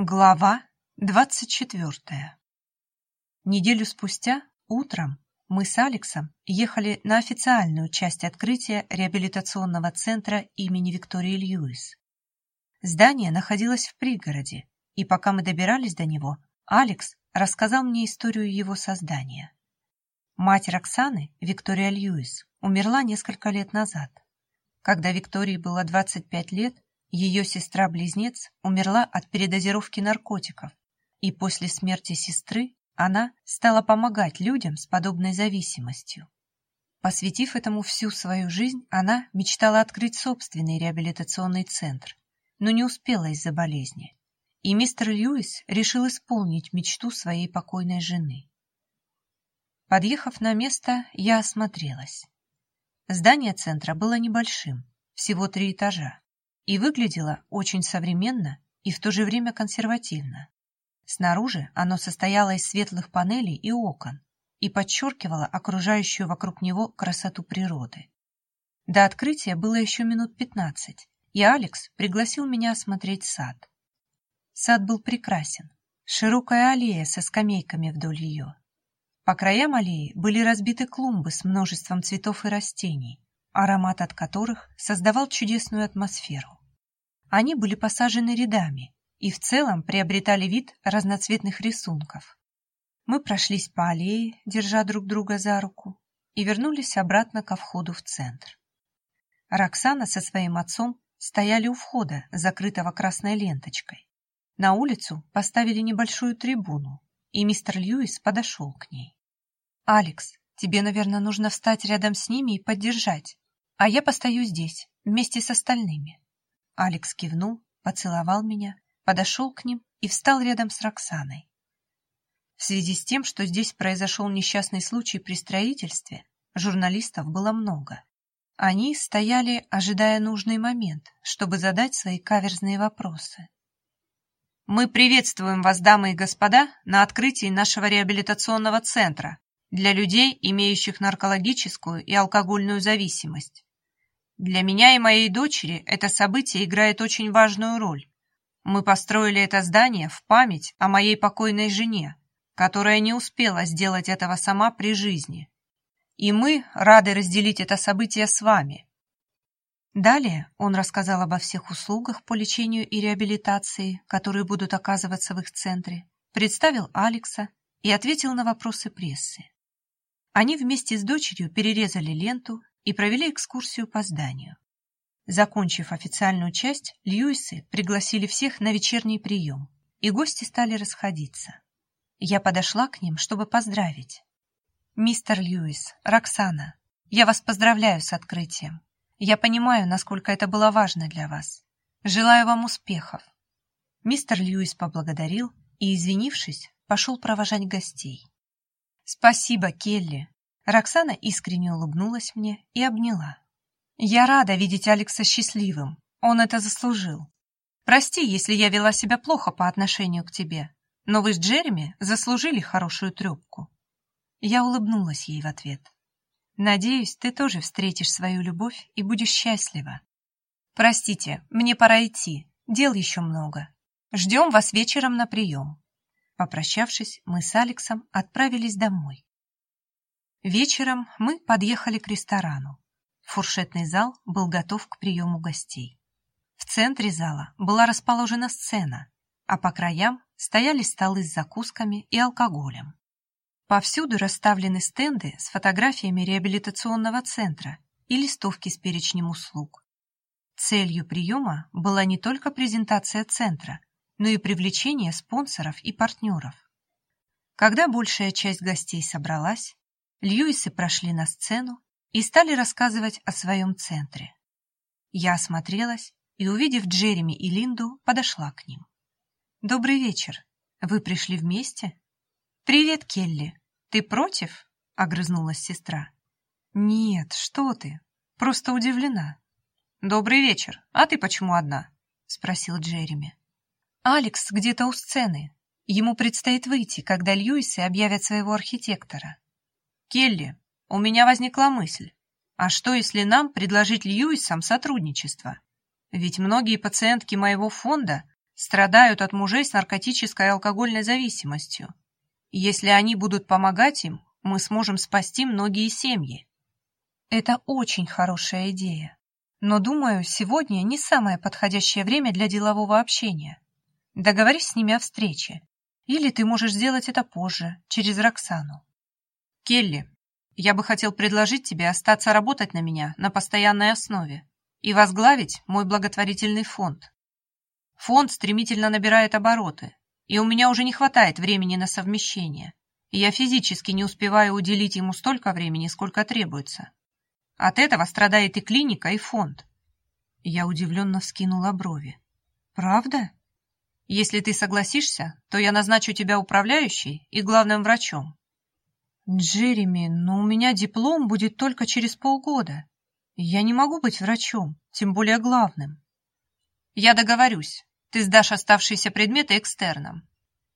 Глава двадцать четвертая Неделю спустя, утром, мы с Алексом ехали на официальную часть открытия реабилитационного центра имени Виктории Льюис. Здание находилось в пригороде, и пока мы добирались до него, Алекс рассказал мне историю его создания. Мать Роксаны, Виктория Льюис, умерла несколько лет назад. Когда Виктории было 25 лет, ее сестра-близнец умерла от передозировки наркотиков, и после смерти сестры она стала помогать людям с подобной зависимостью. Посвятив этому всю свою жизнь, она мечтала открыть собственный реабилитационный центр, но не успела из-за болезни. И мистер Льюис решил исполнить мечту своей покойной жены. Подъехав на место, я осмотрелась. Здание центра было небольшим, всего три этажа и выглядело очень современно и в то же время консервативно. Снаружи оно состояло из светлых панелей и окон и подчеркивало окружающую вокруг него красоту природы. До открытия было еще минут пятнадцать, и Алекс пригласил меня осмотреть сад. Сад был прекрасен, широкая аллея со скамейками вдоль ее. По краям аллеи были разбиты клумбы с множеством цветов и растений, аромат от которых создавал чудесную атмосферу. Они были посажены рядами и в целом приобретали вид разноцветных рисунков. Мы прошлись по аллее, держа друг друга за руку, и вернулись обратно ко входу в центр. Роксана со своим отцом стояли у входа, закрытого красной ленточкой. На улицу поставили небольшую трибуну, и мистер Льюис подошел к ней. «Алекс, тебе, наверное, нужно встать рядом с ними и поддержать, а я постою здесь, вместе с остальными». Алекс кивнул, поцеловал меня, подошел к ним и встал рядом с Роксаной. В связи с тем, что здесь произошел несчастный случай при строительстве, журналистов было много. Они стояли, ожидая нужный момент, чтобы задать свои каверзные вопросы. «Мы приветствуем вас, дамы и господа, на открытии нашего реабилитационного центра для людей, имеющих наркологическую и алкогольную зависимость. Для меня и моей дочери это событие играет очень важную роль. Мы построили это здание в память о моей покойной жене, которая не успела сделать этого сама при жизни. И мы рады разделить это событие с вами. Далее он рассказал обо всех услугах по лечению и реабилитации, которые будут оказываться в их центре, представил Алекса и ответил на вопросы прессы. Они вместе с дочерью перерезали ленту и провели экскурсию по зданию. Закончив официальную часть, Льюисы пригласили всех на вечерний прием, и гости стали расходиться. Я подошла к ним, чтобы поздравить. «Мистер Льюис, Роксана, я вас поздравляю с открытием. Я понимаю, насколько это было важно для вас. Желаю вам успехов». Мистер Льюис поблагодарил и, извинившись, пошел провожать гостей. «Спасибо, Келли. Роксана искренне улыбнулась мне и обняла. «Я рада видеть Алекса счастливым. Он это заслужил. Прости, если я вела себя плохо по отношению к тебе, но вы с Джереми заслужили хорошую трепку». Я улыбнулась ей в ответ. «Надеюсь, ты тоже встретишь свою любовь и будешь счастлива. Простите, мне пора идти, дел еще много. Ждем вас вечером на прием». Попрощавшись, мы с Алексом отправились домой. Вечером мы подъехали к ресторану. Фуршетный зал был готов к приему гостей. В центре зала была расположена сцена, а по краям стояли столы с закусками и алкоголем. Повсюду расставлены стенды с фотографиями реабилитационного центра и листовки с перечнем услуг. Целью приема была не только презентация центра, но и привлечение спонсоров и партнеров. Когда большая часть гостей собралась, Льюисы прошли на сцену и стали рассказывать о своем центре. Я осмотрелась и, увидев Джереми и Линду, подошла к ним. «Добрый вечер. Вы пришли вместе?» «Привет, Келли. Ты против?» — огрызнулась сестра. «Нет, что ты. Просто удивлена». «Добрый вечер. А ты почему одна?» — спросил Джереми. «Алекс где-то у сцены. Ему предстоит выйти, когда Льюисы объявят своего архитектора. «Келли, у меня возникла мысль. А что, если нам предложить Льюисам сотрудничество? Ведь многие пациентки моего фонда страдают от мужей с наркотической и алкогольной зависимостью. если они будут помогать им, мы сможем спасти многие семьи. Это очень хорошая идея. Но, думаю, сегодня не самое подходящее время для делового общения. Договорись с ними о встрече. Или ты можешь сделать это позже, через Роксану. Келли, я бы хотел предложить тебе остаться работать на меня на постоянной основе и возглавить мой благотворительный фонд. Фонд стремительно набирает обороты, и у меня уже не хватает времени на совмещение, я физически не успеваю уделить ему столько времени, сколько требуется. От этого страдает и клиника, и фонд. Я удивленно вскинула брови. Правда? Если ты согласишься, то я назначу тебя управляющей и главным врачом. «Джереми, но у меня диплом будет только через полгода. Я не могу быть врачом, тем более главным». «Я договорюсь. Ты сдашь оставшиеся предметы экстерном.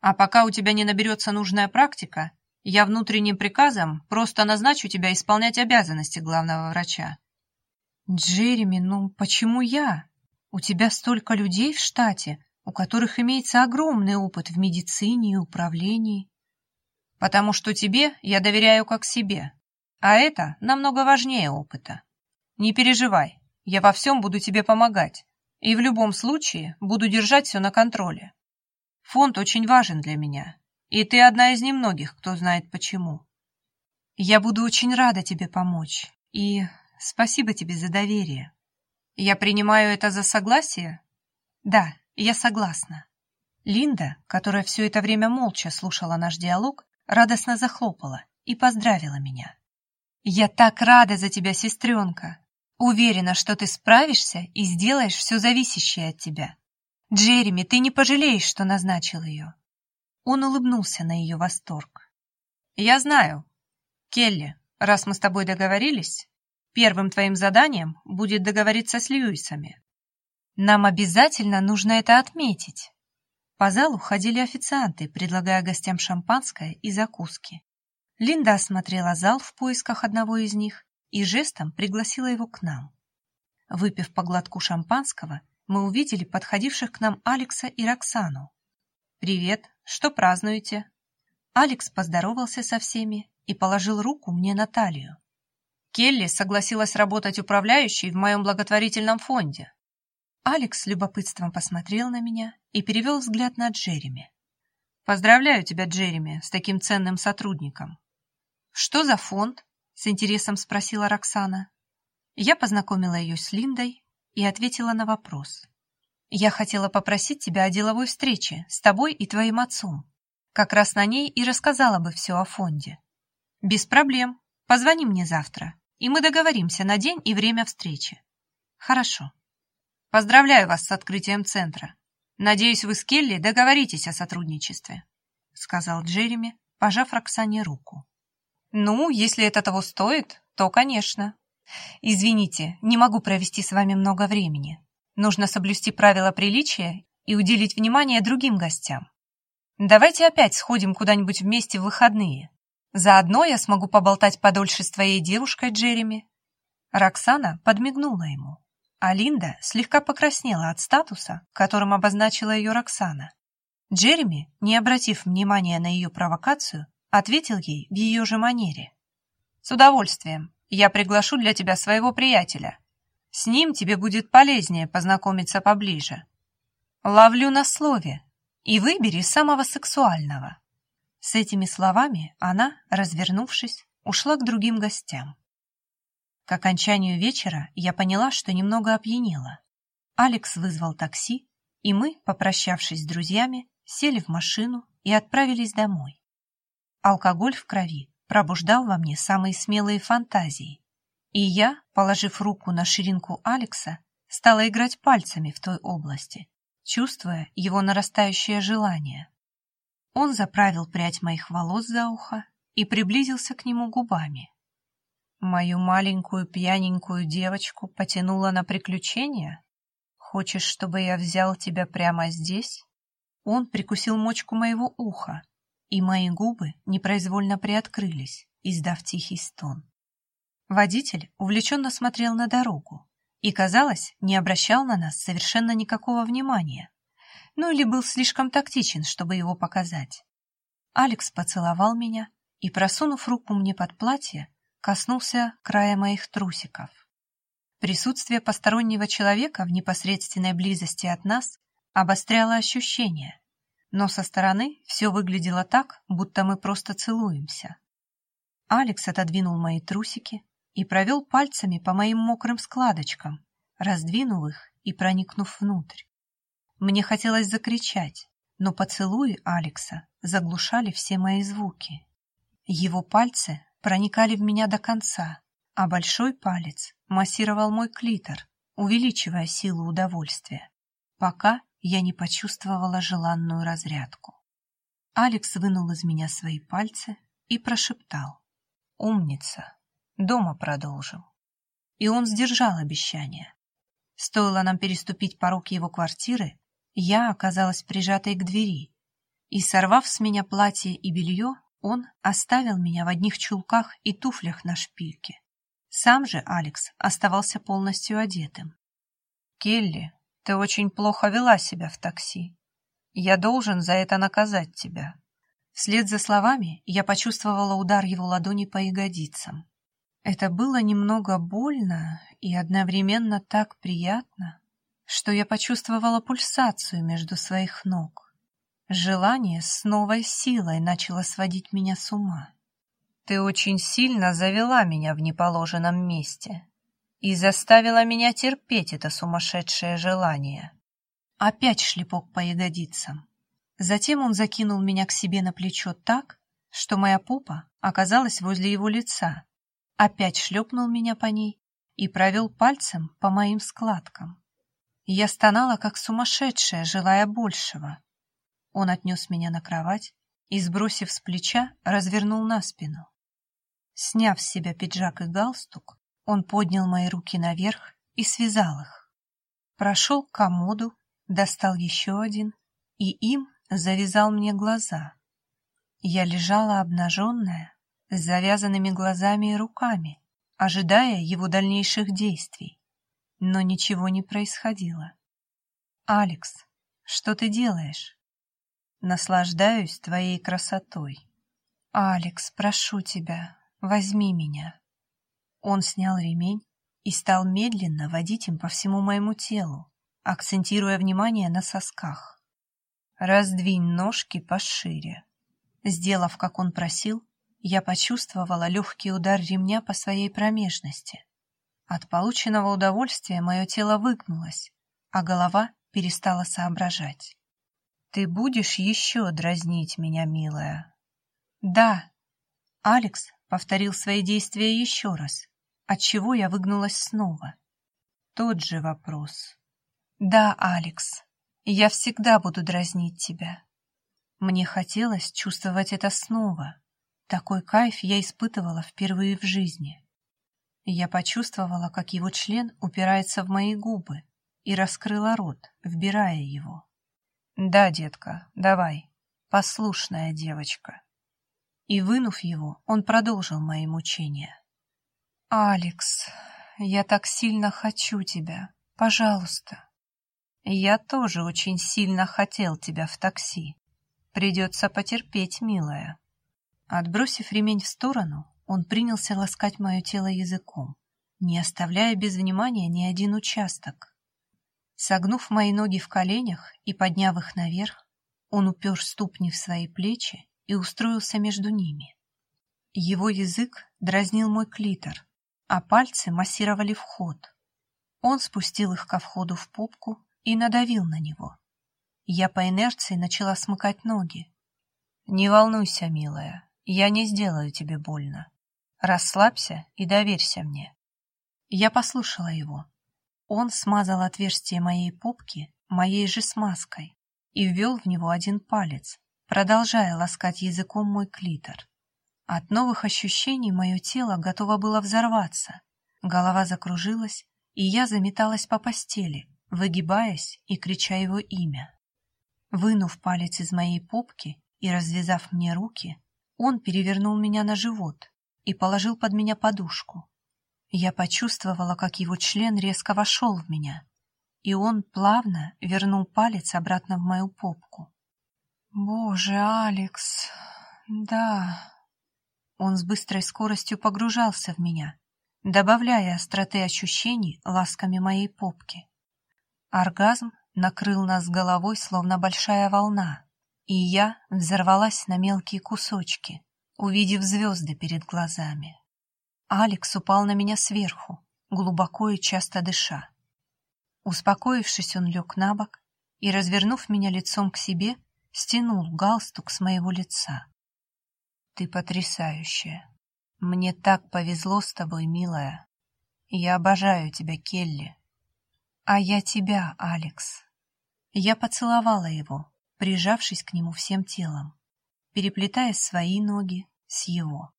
А пока у тебя не наберется нужная практика, я внутренним приказом просто назначу тебя исполнять обязанности главного врача». «Джереми, ну почему я? У тебя столько людей в штате, у которых имеется огромный опыт в медицине и управлении» потому что тебе я доверяю как себе, а это намного важнее опыта. Не переживай, я во всем буду тебе помогать и в любом случае буду держать все на контроле. Фонд очень важен для меня, и ты одна из немногих, кто знает почему. Я буду очень рада тебе помочь, и спасибо тебе за доверие. Я принимаю это за согласие? Да, я согласна. Линда, которая все это время молча слушала наш диалог, радостно захлопала и поздравила меня. «Я так рада за тебя, сестренка! Уверена, что ты справишься и сделаешь все зависящее от тебя. Джереми, ты не пожалеешь, что назначил ее». Он улыбнулся на ее восторг. «Я знаю. Келли, раз мы с тобой договорились, первым твоим заданием будет договориться с Льюисами. Нам обязательно нужно это отметить. По залу ходили официанты, предлагая гостям шампанское и закуски. Линда осмотрела зал в поисках одного из них и жестом пригласила его к нам. Выпив по глотку шампанского, мы увидели подходивших к нам Алекса и Роксану. «Привет, что празднуете?» Алекс поздоровался со всеми и положил руку мне на талию. Келли согласилась работать управляющей в моем благотворительном фонде. Алекс с любопытством посмотрел на меня и перевел взгляд на Джереми. «Поздравляю тебя, Джереми, с таким ценным сотрудником». «Что за фонд?» — с интересом спросила Роксана. Я познакомила ее с Линдой и ответила на вопрос. «Я хотела попросить тебя о деловой встрече с тобой и твоим отцом. Как раз на ней и рассказала бы все о фонде». «Без проблем. Позвони мне завтра, и мы договоримся на день и время встречи». «Хорошо». Поздравляю вас с открытием центра. Надеюсь, вы с Келли договоритесь о сотрудничестве», — сказал Джереми, пожав Роксане руку. «Ну, если это того стоит, то, конечно. Извините, не могу провести с вами много времени. Нужно соблюсти правила приличия и уделить внимание другим гостям. Давайте опять сходим куда-нибудь вместе в выходные. Заодно я смогу поболтать подольше с твоей девушкой Джереми». Роксана подмигнула ему а Линда слегка покраснела от статуса, которым обозначила ее Роксана. Джереми, не обратив внимания на ее провокацию, ответил ей в ее же манере. «С удовольствием. Я приглашу для тебя своего приятеля. С ним тебе будет полезнее познакомиться поближе. Ловлю на слове. И выбери самого сексуального». С этими словами она, развернувшись, ушла к другим гостям. К окончанию вечера я поняла, что немного опьянела. Алекс вызвал такси, и мы, попрощавшись с друзьями, сели в машину и отправились домой. Алкоголь в крови пробуждал во мне самые смелые фантазии, и я, положив руку на ширинку Алекса, стала играть пальцами в той области, чувствуя его нарастающее желание. Он заправил прядь моих волос за ухо и приблизился к нему губами. Мою маленькую пьяненькую девочку потянула на приключения? Хочешь, чтобы я взял тебя прямо здесь? Он прикусил мочку моего уха, и мои губы непроизвольно приоткрылись, издав тихий стон. Водитель увлеченно смотрел на дорогу и, казалось, не обращал на нас совершенно никакого внимания. ну или был слишком тактичен, чтобы его показать. Алекс поцеловал меня и, просунув руку мне под платье, коснулся края моих трусиков. Присутствие постороннего человека в непосредственной близости от нас обостряло ощущения, но со стороны все выглядело так, будто мы просто целуемся. Алекс отодвинул мои трусики и провел пальцами по моим мокрым складочкам, раздвинув их и проникнув внутрь. Мне хотелось закричать, но поцелуи Алекса заглушали все мои звуки. Его пальцы проникали в меня до конца, а большой палец массировал мой клитор, увеличивая силу удовольствия, пока я не почувствовала желанную разрядку. Алекс вынул из меня свои пальцы и прошептал. «Умница! Дома продолжим». И он сдержал обещание. Стоило нам переступить порог его квартиры, я оказалась прижатой к двери, и, сорвав с меня платье и белье, он оставил меня в одних чулках и туфлях на шпильке. Сам же Алекс оставался полностью одетым. «Келли, ты очень плохо вела себя в такси. Я должен за это наказать тебя». Вслед за словами я почувствовала удар его ладони по ягодицам. Это было немного больно и одновременно так приятно, что я почувствовала пульсацию между своих ног. Желание с новой силой начало сводить меня с ума. Ты очень сильно завела меня в неположенном месте и заставила меня терпеть это сумасшедшее желание. Опять шлепок по ягодицам. Затем он закинул меня к себе на плечо так, что моя попа оказалась возле его лица, опять шлепнул меня по ней и провел пальцем по моим складкам. Я стонала, как сумасшедшая, желая большего. Он отнес меня на кровать и, сбросив с плеча, развернул на спину. Сняв с себя пиджак и галстук, он поднял мои руки наверх и связал их. Прошел к комоду, достал еще один и им завязал мне глаза. Я лежала обнаженная, с завязанными глазами и руками, ожидая его дальнейших действий. Но ничего не происходило. «Алекс, что ты делаешь?» Наслаждаюсь твоей красотой. Алекс, прошу тебя, возьми меня. Он снял ремень и стал медленно водить им по всему моему телу, акцентируя внимание на сосках. Раздвинь ножки пошире. Сделав, как он просил, я почувствовала легкий удар ремня по своей промежности. От полученного удовольствия мое тело выгнулось, а голова перестала соображать. Ты будешь еще дразнить меня, милая? Да. Алекс повторил свои действия еще раз, отчего я выгнулась снова. Тот же вопрос. Да, Алекс, я всегда буду дразнить тебя. Мне хотелось чувствовать это снова. Такой кайф я испытывала впервые в жизни. Я почувствовала, как его член упирается в мои губы, и раскрыла рот, вбирая его. «Да, детка, давай, послушная девочка». И, вынув его, он продолжил мои мучения. «Алекс, я так сильно хочу тебя. Пожалуйста». «Я тоже очень сильно хотел тебя в такси. Придется потерпеть, милая». Отбросив ремень в сторону, он принялся ласкать мое тело языком, не оставляя без внимания ни один участок. Согнув мои ноги в коленях и подняв их наверх, он упер ступни в свои плечи и устроился между ними. Его язык дразнил мой клитор, а пальцы массировали вход. Он спустил их ко входу в попку и надавил на него. Я по инерции начала смыкать ноги. «Не волнуйся, милая, я не сделаю тебе больно. Расслабься и доверься мне». Я послушала его, он смазал отверстие моей попки моей же смазкой и ввел в него один палец, продолжая ласкать языком мой клитор. От новых ощущений мое тело готово было взорваться. Голова закружилась, и я заметалась по постели, выгибаясь и крича его имя. Вынув палец из моей попки и развязав мне руки, он перевернул меня на живот и положил под меня подушку. Я почувствовала, как его член резко вошел в меня. и он плавно вернул палец обратно в мою попку. «Боже, Алекс, да...» Он с быстрой скоростью погружался в меня, добавляя остроты ощущений ласками моей попки. Оргазм накрыл нас головой, словно большая волна, и я взорвалась на мелкие кусочки, увидев звезды перед глазами. Алекс упал на меня сверху, глубоко и часто дыша. Успокоившись, он лег на бок и, развернув меня лицом к себе, стянул галстук с моего лица. «Ты потрясающая. Мне так повезло с тобой, милая. Я обожаю тебя, Келли. А я тебя, Алекс». Я поцеловала его, прижавшись к нему всем телом, переплетая свои ноги с его.